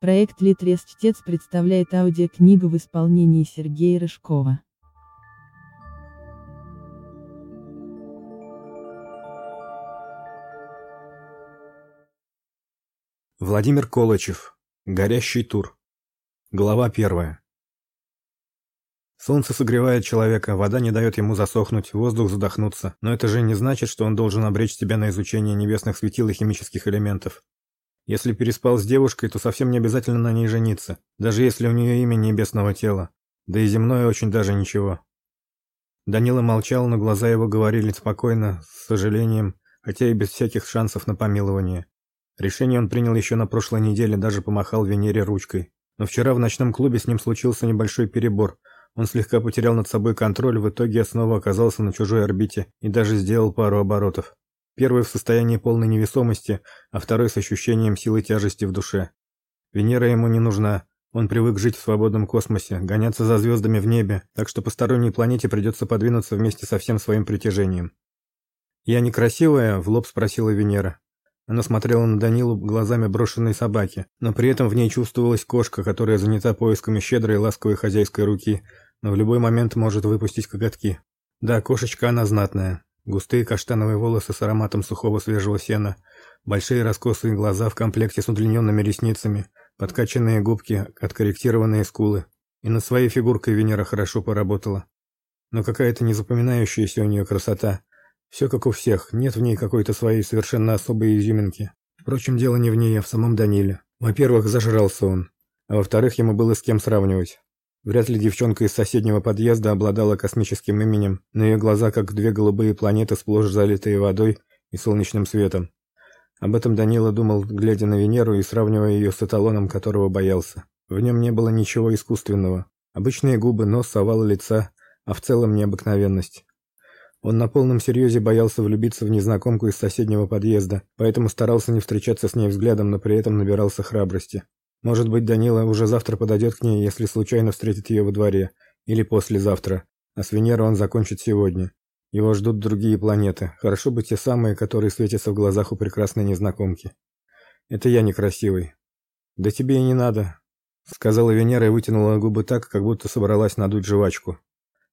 Проект «Литрес Чтец» представляет аудиокнигу в исполнении Сергея Рыжкова. Владимир Колычев. Горящий тур. Глава первая. Солнце согревает человека, вода не дает ему засохнуть, воздух задохнуться, но это же не значит, что он должен обречь себя на изучение небесных светил и химических элементов. Если переспал с девушкой, то совсем не обязательно на ней жениться, даже если у нее имя небесного тела. Да и земное очень даже ничего. Данила молчал, но глаза его говорили спокойно, с сожалением, хотя и без всяких шансов на помилование. Решение он принял еще на прошлой неделе, даже помахал Венере ручкой. Но вчера в ночном клубе с ним случился небольшой перебор. Он слегка потерял над собой контроль, в итоге снова оказался на чужой орбите и даже сделал пару оборотов. Первый в состоянии полной невесомости, а второй с ощущением силы тяжести в душе. Венера ему не нужна. Он привык жить в свободном космосе, гоняться за звездами в небе, так что посторонней планете придется подвинуться вместе со всем своим притяжением. «Я некрасивая?» – в лоб спросила Венера. Она смотрела на Данилу глазами брошенной собаки, но при этом в ней чувствовалась кошка, которая занята поисками щедрой и ласковой хозяйской руки, но в любой момент может выпустить коготки. Да, кошечка она знатная. Густые каштановые волосы с ароматом сухого свежего сена, большие раскосые глаза в комплекте с удлиненными ресницами, подкачанные губки, откорректированные скулы. И над своей фигуркой Венера хорошо поработала. Но какая-то незапоминающаяся у нее красота. Все как у всех, нет в ней какой-то своей совершенно особой изюминки. Впрочем, дело не в ней, а в самом Даниле. Во-первых, зажрался он. А во-вторых, ему было с кем сравнивать. Вряд ли девчонка из соседнего подъезда обладала космическим именем, но ее глаза как две голубые планеты, сплошь залитые водой и солнечным светом. Об этом Данила думал, глядя на Венеру и сравнивая ее с эталоном, которого боялся. В нем не было ничего искусственного. Обычные губы, нос, овал лица, а в целом необыкновенность. Он на полном серьезе боялся влюбиться в незнакомку из соседнего подъезда, поэтому старался не встречаться с ней взглядом, но при этом набирался храбрости. Может быть, Данила уже завтра подойдет к ней, если случайно встретит ее во дворе, или послезавтра. А с Венерой он закончит сегодня. Его ждут другие планеты. Хорошо бы те самые, которые светятся в глазах у прекрасной незнакомки. Это я некрасивый. Да тебе и не надо, сказала Венера и вытянула губы так, как будто собралась надуть жвачку.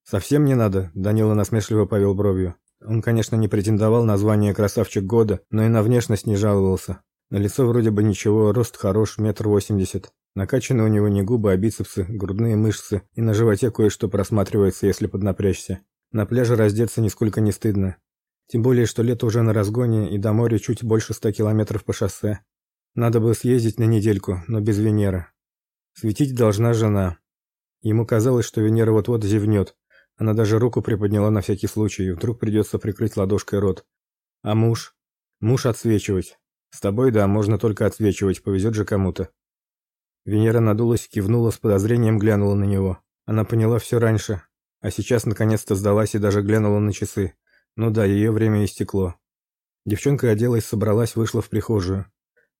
Совсем не надо, Данила насмешливо повел бровью. Он, конечно, не претендовал на звание красавчик года, но и на внешность не жаловался. На лицо вроде бы ничего, рост хорош, метр восемьдесят. Накачаны у него не губы, а бицепсы, грудные мышцы, и на животе кое-что просматривается, если поднапрячься. На пляже раздеться нисколько не стыдно. Тем более, что лето уже на разгоне, и до моря чуть больше ста километров по шоссе. Надо бы съездить на недельку, но без Венеры. Светить должна жена. Ему казалось, что Венера вот-вот зевнет. Она даже руку приподняла на всякий случай, вдруг придется прикрыть ладошкой рот. А муж? Муж отсвечивать. С тобой, да, можно только отсвечивать, повезет же кому-то. Венера надулась, кивнула с подозрением, глянула на него. Она поняла все раньше, а сейчас наконец-то сдалась и даже глянула на часы. Ну да, ее время истекло. Девчонка оделась, собралась, вышла в прихожую.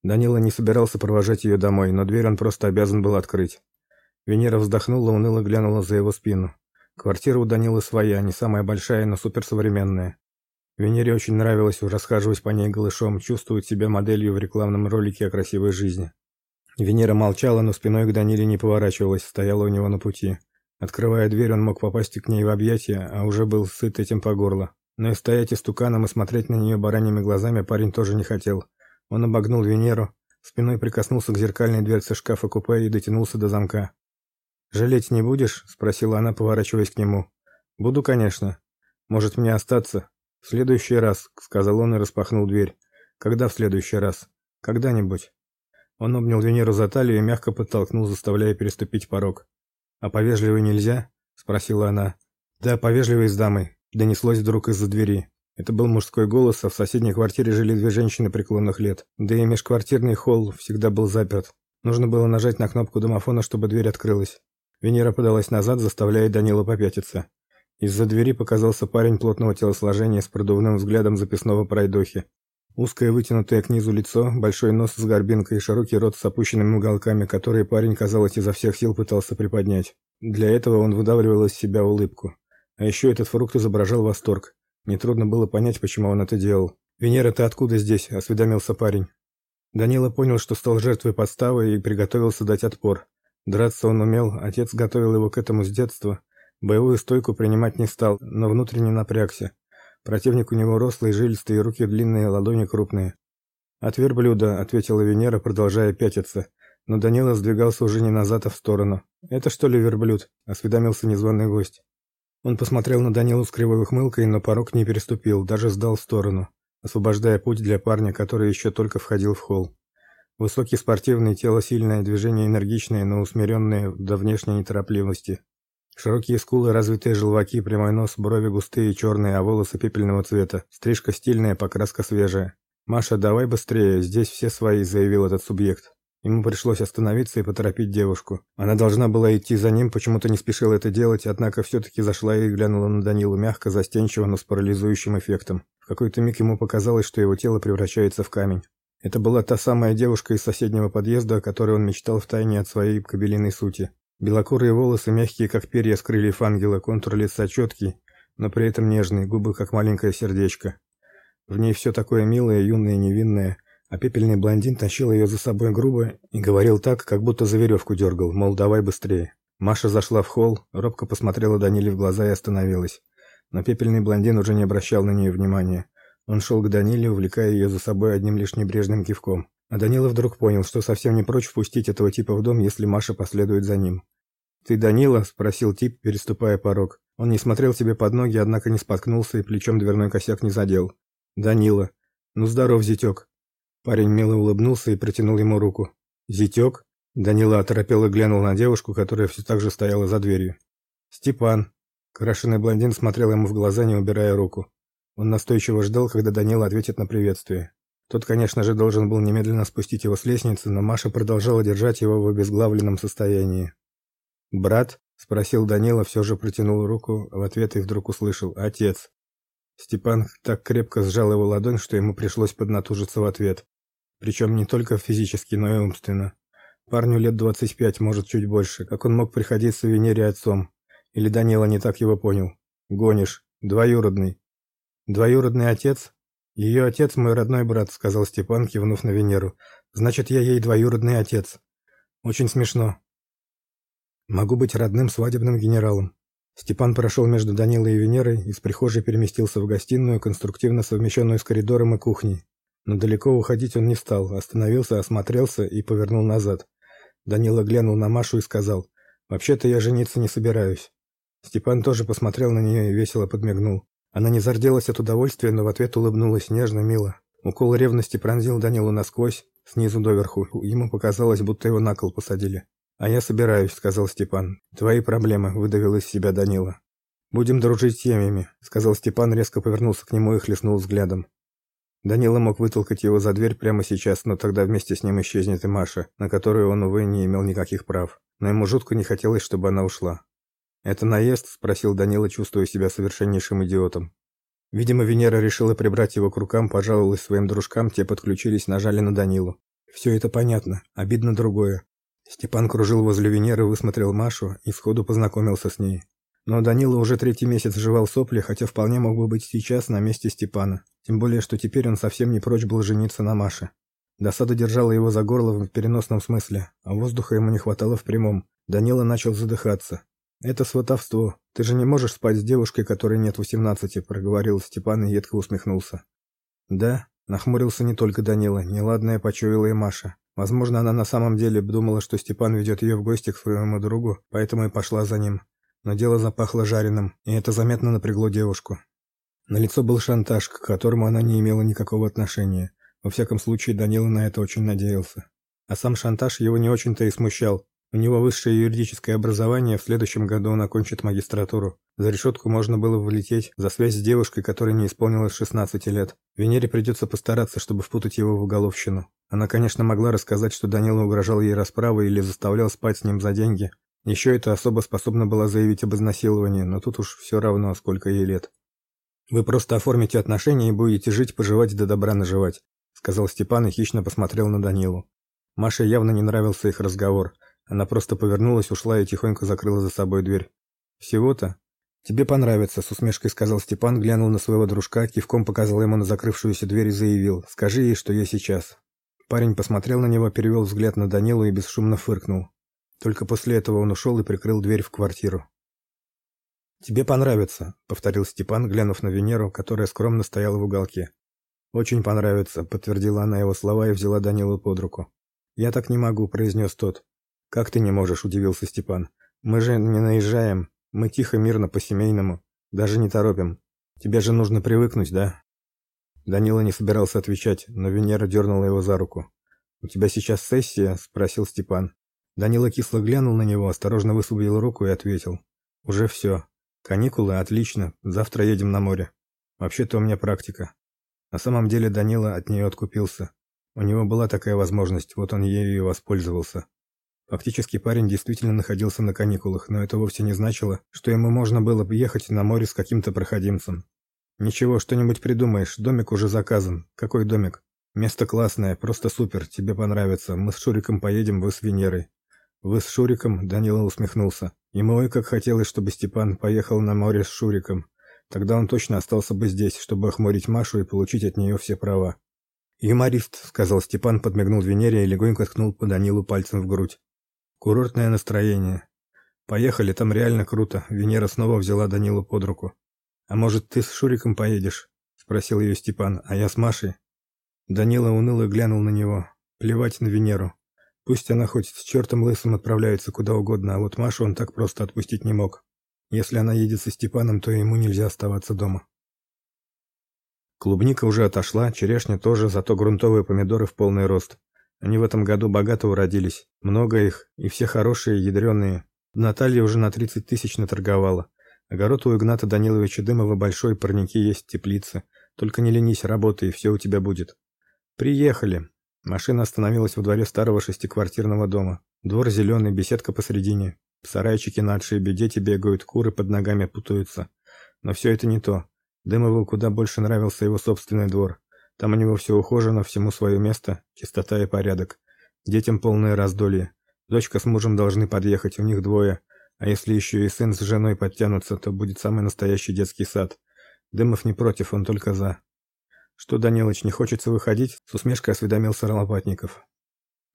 Данила не собирался провожать ее домой, но дверь он просто обязан был открыть. Венера вздохнула, уныло глянула за его спину. Квартира у Данилы своя, не самая большая, но суперсовременная. Венере очень нравилось расхаживать по ней голышом, чувствовать себя моделью в рекламном ролике о красивой жизни. Венера молчала, но спиной к Даниле не поворачивалась, стояла у него на пути. Открывая дверь, он мог попасть к ней в объятия, а уже был сыт этим по горло. Но и стоять истуканом и смотреть на нее бараньими глазами парень тоже не хотел. Он обогнул Венеру, спиной прикоснулся к зеркальной дверце шкафа-купе и дотянулся до замка. «Жалеть не будешь?» – спросила она, поворачиваясь к нему. «Буду, конечно. Может, мне остаться?» «В следующий раз», — сказал он и распахнул дверь. «Когда в следующий раз? Когда-нибудь». Он обнял Венеру за талию и мягко подтолкнул, заставляя переступить порог. «А повежливой нельзя?» — спросила она. «Да, повежливой с дамой», — донеслось вдруг из-за двери. Это был мужской голос, а в соседней квартире жили две женщины преклонных лет. Да и межквартирный холл всегда был заперт. Нужно было нажать на кнопку домофона, чтобы дверь открылась. Венера подалась назад, заставляя Данила попятиться. Из-за двери показался парень плотного телосложения с продувным взглядом записного пройдохи. Узкое вытянутое к низу лицо, большой нос с горбинкой и широкий рот с опущенными уголками, которые парень, казалось, изо всех сил пытался приподнять. Для этого он выдавливал из себя улыбку. А еще этот фрукт изображал восторг. Нетрудно было понять, почему он это делал. «Венера, ты откуда здесь?» – осведомился парень. Данила понял, что стал жертвой подставы и приготовился дать отпор. Драться он умел, отец готовил его к этому с детства. Боевую стойку принимать не стал, но внутренне напрягся. Противник у него рослый, жилистый, руки длинные, ладони крупные. «От верблюда», — ответила Венера, продолжая пятиться. Но Данила сдвигался уже не назад, а в сторону. «Это что ли верблюд?» — осведомился незваный гость. Он посмотрел на Данилу с кривой ухмылкой, но порог не переступил, даже сдал в сторону, освобождая путь для парня, который еще только входил в холл. Высокий спортивный, тело сильное, движение энергичное, но усмиренное до внешней неторопливости. Широкие скулы, развитые желваки, прямой нос, брови густые и черные, а волосы пепельного цвета. Стрижка стильная, покраска свежая. «Маша, давай быстрее, здесь все свои», — заявил этот субъект. Ему пришлось остановиться и поторопить девушку. Она должна была идти за ним, почему-то не спешила это делать, однако все-таки зашла и глянула на Данилу мягко, застенчиво, но с парализующим эффектом. В какой-то миг ему показалось, что его тело превращается в камень. Это была та самая девушка из соседнего подъезда, о которой он мечтал втайне от своей кобелиной сути. Белокурые волосы, мягкие, как перья с крыльев контур лица четкий, но при этом нежный, губы как маленькое сердечко. В ней все такое милое, юное, невинное, а пепельный блондин тащил ее за собой грубо и говорил так, как будто за веревку дергал, мол, давай быстрее. Маша зашла в холл, робко посмотрела Даниле в глаза и остановилась. Но пепельный блондин уже не обращал на нее внимания. Он шел к Даниле, увлекая ее за собой одним лишь небрежным кивком. А Данила вдруг понял, что совсем не прочь впустить этого типа в дом, если Маша последует за ним. «Ты Данила?» – спросил тип, переступая порог. Он не смотрел себе под ноги, однако не споткнулся и плечом дверной косяк не задел. «Данила. Ну, здоров, зятек». Парень мило улыбнулся и протянул ему руку. «Зятек?» Данила оторопел глянул на девушку, которая все так же стояла за дверью. «Степан». Крашеный блондин смотрел ему в глаза, не убирая руку. Он настойчиво ждал, когда Данила ответит на приветствие. Тот, конечно же, должен был немедленно спустить его с лестницы, но Маша продолжала держать его в обезглавленном состоянии. «Брат?» — спросил Данила, все же протянул руку в ответ и вдруг услышал «Отец». Степан так крепко сжал его ладонь, что ему пришлось поднатужиться в ответ. Причем не только физически, но и умственно. Парню лет двадцать пять, может, чуть больше. Как он мог приходиться Венере отцом? Или Данила не так его понял? Гонишь. Двоюродный. Двоюродный отец? Ее отец мой родной брат, сказал Степан, кивнув на Венеру. Значит, я ей двоюродный отец. Очень смешно. Могу быть родным свадебным генералом. Степан прошел между Данилой и Венерой, из прихожей переместился в гостиную, конструктивно совмещенную с коридором и кухней. Но далеко уходить он не стал, остановился, осмотрелся и повернул назад. Данила глянул на Машу и сказал: "Вообще-то я жениться не собираюсь". Степан тоже посмотрел на нее и весело подмигнул. Она не зарделась от удовольствия, но в ответ улыбнулась нежно, мило. Укол ревности пронзил Данилу насквозь, снизу доверху. Ему показалось, будто его на кол посадили. «А я собираюсь», — сказал Степан. «Твои проблемы», — выдавил из себя Данила. «Будем дружить семьями», — сказал Степан, резко повернулся к нему и хлестнул взглядом. Данила мог вытолкать его за дверь прямо сейчас, но тогда вместе с ним исчезнет и Маша, на которую он, увы, не имел никаких прав. Но ему жутко не хотелось, чтобы она ушла. «Это наезд?» – спросил Данила, чувствуя себя совершеннейшим идиотом. Видимо, Венера решила прибрать его к рукам, пожаловалась своим дружкам, те подключились, нажали на Данилу. Все это понятно, обидно другое. Степан кружил возле Венеры, высмотрел Машу и сходу познакомился с ней. Но Данила уже третий месяц жевал сопли, хотя вполне мог бы быть сейчас на месте Степана. Тем более, что теперь он совсем не прочь был жениться на Маше. Досада держала его за горло в переносном смысле, а воздуха ему не хватало в прямом. Данила начал задыхаться. «Это сватовство. Ты же не можешь спать с девушкой, которой нет восемнадцати», — проговорил Степан и едко усмехнулся. «Да», — нахмурился не только Данила, неладное почуяла и Маша. Возможно, она на самом деле думала, что Степан ведет ее в гости к своему другу, поэтому и пошла за ним. Но дело запахло жареным, и это заметно напрягло девушку. На лицо был шантаж, к которому она не имела никакого отношения. Во всяком случае, Данила на это очень надеялся. А сам шантаж его не очень-то и смущал. У него высшее юридическое образование, в следующем году он окончит магистратуру. За решетку можно было влететь за связь с девушкой, которой не исполнилось 16 лет. Венере придется постараться, чтобы впутать его в уголовщину. Она, конечно, могла рассказать, что Данила угрожал ей расправой или заставлял спать с ним за деньги. Еще эта особа способна была заявить об изнасиловании, но тут уж все равно, сколько ей лет. «Вы просто оформите отношения и будете жить, поживать да добра наживать», сказал Степан и хищно посмотрел на Данилу. Маше явно не нравился их разговор – она просто повернулась, ушла и тихонько закрыла за собой дверь. Всего-то? Тебе понравится, с усмешкой сказал Степан, глянул на своего дружка, кивком показал ему на закрывшуюся дверь и заявил: "Скажи ей, что я сейчас". Парень посмотрел на него, перевел взгляд на Данилу и бесшумно фыркнул. Только после этого он ушел и прикрыл дверь в квартиру. Тебе понравится, повторил Степан, глянув на Венеру, которая скромно стояла в уголке. Очень понравится, подтвердила она его слова и взяла Данилу под руку. Я так не могу, произнес тот. Как ты не можешь, удивился Степан. Мы же не наезжаем, мы тихо, мирно по-семейному, даже не торопим. Тебе же нужно привыкнуть, да? Данила не собирался отвечать, но Венера дернула его за руку. У тебя сейчас сессия, спросил Степан. Данила кисло глянул на него, осторожно высвободил руку и ответил: "Уже все. Каникулы отлично. Завтра едем на море. Вообще-то у меня практика". На самом деле Данила от нее откупился. У него была такая возможность, вот он ею и воспользовался. Фактически парень действительно находился на каникулах, но это вовсе не значило, что ему можно было ехать на море с каким-то проходимцем. Ничего, что-нибудь придумаешь. Домик уже заказан. Какой домик? Место классное, просто супер, тебе понравится. Мы с Шуриком поедем, вы с Венерой. Вы с Шуриком? Данила усмехнулся. Ему ой как хотелось, чтобы Степан поехал на море с Шуриком. Тогда он точно остался бы здесь, чтобы охмурить Машу и получить от нее все права. «Юморист», — сказал Степан, подмигнул Венере и легонько ткнул по Данилу пальцем в грудь. Курортное настроение. Поехали, там реально круто. Венера снова взяла Данилу под руку. А может, ты с Шуриком поедешь? спросил ее Степан. А я с Машей. Данила уныло глянул на него. Плевать на Венеру. Пусть она хоть с чертом лысым отправляется куда угодно, а вот Машу он так просто отпустить не мог. Если она едет со Степаном, то ему нельзя оставаться дома. Клубника уже отошла, черешня тоже, зато грунтовые помидоры в полный рост. Они в этом году богато уродились. Много их, и все хорошие, ядреные. Наталья уже на 30 тысяч наторговала. Огород у Игната Даниловича Дымова большой, парники есть, теплицы. Только не ленись, работай, все у тебя будет. Приехали. Машина остановилась во дворе старого шестиквартирного дома. Двор зеленый, беседка посредине. Сарайчики на отшибе, дети бегают, куры под ногами путаются. Но все это не то. Дымову куда больше нравился его собственный двор. Там у него все ухожено, всему свое место, чистота и порядок. Детям полное раздолье. Дочка с мужем должны подъехать, у них двое. А если еще и сын с женой подтянутся, то будет самый настоящий детский сад. Дымов не против, он только за. Что, Данилыч, не хочется выходить? С усмешкой осведомился Ролопатников.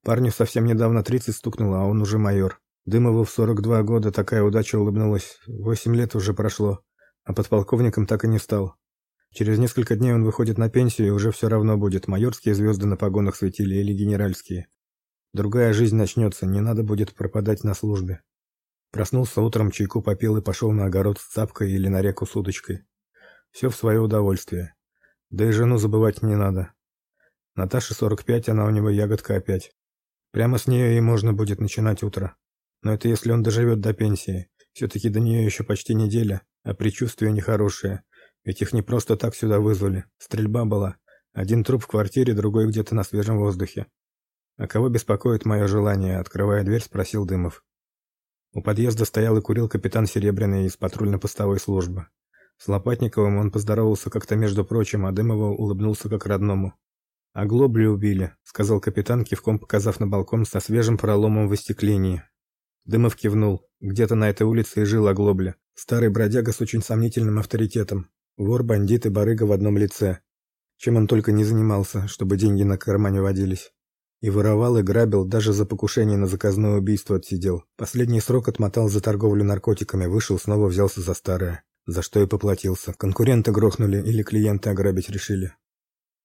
Парню совсем недавно 30 стукнуло, а он уже майор. Дымову в 42 года такая удача улыбнулась. Восемь лет уже прошло, а подполковником так и не стал. Через несколько дней он выходит на пенсию, и уже все равно будет, майорские звезды на погонах светили или генеральские. Другая жизнь начнется, не надо будет пропадать на службе. Проснулся утром, чайку попил и пошел на огород с цапкой или на реку с удочкой. Все в свое удовольствие. Да и жену забывать не надо. Наташе 45, она у него ягодка опять. Прямо с нее и можно будет начинать утро. Но это если он доживет до пенсии. Все-таки до нее еще почти неделя, а предчувствие нехорошее. Ведь их не просто так сюда вызвали. Стрельба была. Один труп в квартире, другой где-то на свежем воздухе. А кого беспокоит мое желание, открывая дверь, спросил Дымов. У подъезда стоял и курил капитан Серебряный из патрульно-постовой службы. С Лопатниковым он поздоровался как-то между прочим, а Дымову улыбнулся как родному. «А глобли убили», — сказал капитан, кивком показав на балкон со свежим проломом в остеклении. Дымов кивнул. Где-то на этой улице и жил Оглобля. Старый бродяга с очень сомнительным авторитетом. Вор, бандит и барыга в одном лице. Чем он только не занимался, чтобы деньги на кармане водились. И воровал, и грабил, даже за покушение на заказное убийство отсидел. Последний срок отмотал за торговлю наркотиками, вышел, снова взялся за старое. За что и поплатился. Конкуренты грохнули или клиенты ограбить решили.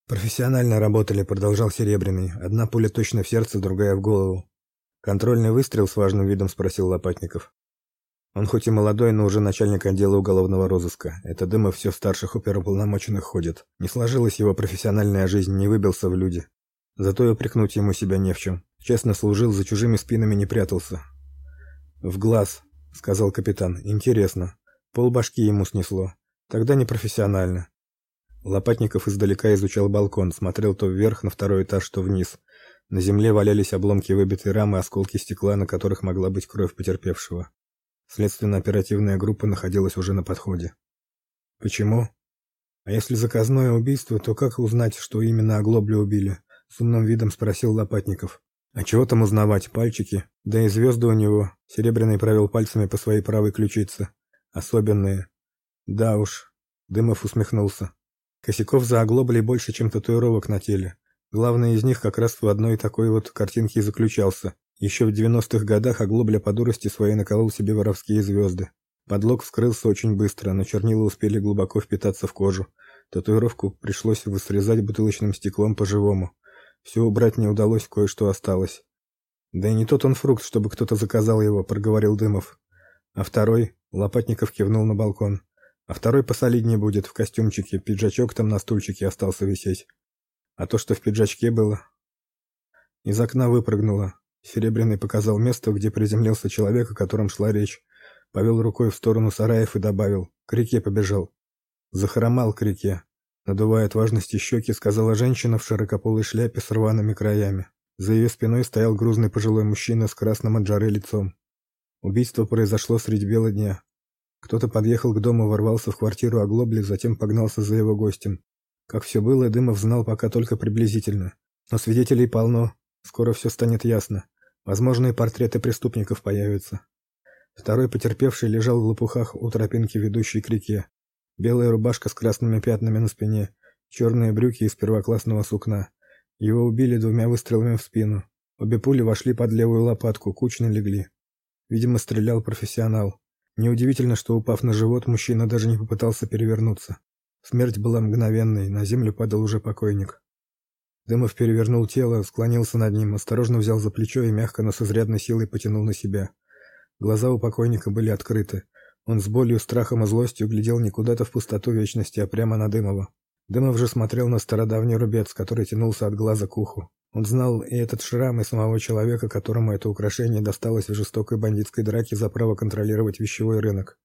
Профессионально работали, продолжал Серебряный. Одна пуля точно в сердце, другая в голову. Контрольный выстрел с важным видом спросил Лопатников. Он хоть и молодой, но уже начальник отдела уголовного розыска. Это Дымов все старших оперуполномоченных ходит. Не сложилась его профессиональная жизнь, не выбился в люди. Зато и упрекнуть ему себя не в чем. Честно служил, за чужими спинами не прятался. «В глаз», — сказал капитан. «Интересно. Полбашки ему снесло. Тогда не профессионально». Лопатников издалека изучал балкон, смотрел то вверх на второй этаж, то вниз. На земле валялись обломки выбитой рамы, осколки стекла, на которых могла быть кровь потерпевшего. Следственно-оперативная группа находилась уже на подходе. Почему? А если заказное убийство, то как узнать, что именно Оглоблю убили? С умным видом спросил Лопатников. А чего там узнавать, пальчики? Да и звезды у него. Серебряный провел пальцами по своей правой ключице. Особенные. Да уж. Дымов усмехнулся. Косяков за Оглоблей больше, чем татуировок на теле. Главный из них как раз в одной такой вот картинке и заключался. Еще в 90-х годах Оглобля по дурости своей наколол себе воровские звезды. Подлог вскрылся очень быстро, но чернила успели глубоко впитаться в кожу. Татуировку пришлось высрезать бутылочным стеклом по-живому. Все убрать не удалось, кое-что осталось. Да и не тот он фрукт, чтобы кто-то заказал его, проговорил Дымов. А второй, Лопатников кивнул на балкон. А второй посолиднее будет, в костюмчике, пиджачок там на стульчике остался висеть. А то, что в пиджачке было... Из окна выпрыгнула. Серебряный показал место, где приземлился человек, о котором шла речь. Повел рукой в сторону сараев и добавил. К реке побежал. Захромал к реке. Надувая от важности щеки, сказала женщина в широкополой шляпе с рваными краями. За ее спиной стоял грузный пожилой мужчина с красным от жары лицом. Убийство произошло средь бела дня. Кто-то подъехал к дому, ворвался в квартиру Оглобли, затем погнался за его гостем. Как все было, Дымов знал пока только приблизительно. Но свидетелей полно. Скоро все станет ясно. Возможно, и портреты преступников появятся. Второй потерпевший лежал в лопухах у тропинки, ведущей к реке. Белая рубашка с красными пятнами на спине, черные брюки из первоклассного сукна. Его убили двумя выстрелами в спину. Обе пули вошли под левую лопатку, кучно легли. Видимо, стрелял профессионал. Неудивительно, что упав на живот, мужчина даже не попытался перевернуться. Смерть была мгновенной, на землю падал уже покойник. Дымов перевернул тело, склонился над ним, осторожно взял за плечо и мягко, но с изрядной силой потянул на себя. Глаза у покойника были открыты. Он с болью, страхом и злостью глядел не куда-то в пустоту вечности, а прямо на Дымова. Дымов же смотрел на стародавний рубец, который тянулся от глаза к уху. Он знал и этот шрам, и самого человека, которому это украшение досталось в жестокой бандитской драке за право контролировать вещевой рынок.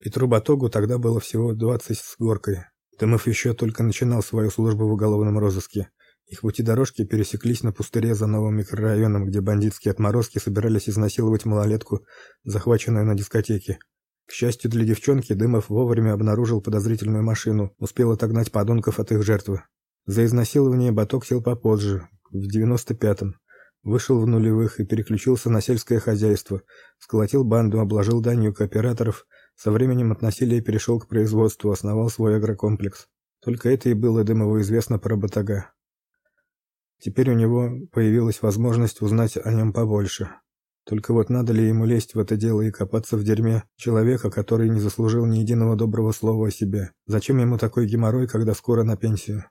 Петру Батогу тогда было всего двадцать с горкой. Дымов еще только начинал свою службу в уголовном розыске. Их пути дорожки пересеклись на пустыре за новым микрорайоном, где бандитские отморозки собирались изнасиловать малолетку, захваченную на дискотеке. К счастью для девчонки, Дымов вовремя обнаружил подозрительную машину, успел отогнать подонков от их жертвы. За изнасилование Баток сел попозже, в 95-м. Вышел в нулевых и переключился на сельское хозяйство. Сколотил банду, обложил данью кооператоров. Со временем от насилия перешел к производству, основал свой агрокомплекс. Только это и было Дымову известно про Батага. Теперь у него появилась возможность узнать о нем побольше. Только вот надо ли ему лезть в это дело и копаться в дерьме человека, который не заслужил ни единого доброго слова о себе? Зачем ему такой геморрой, когда скоро на пенсию?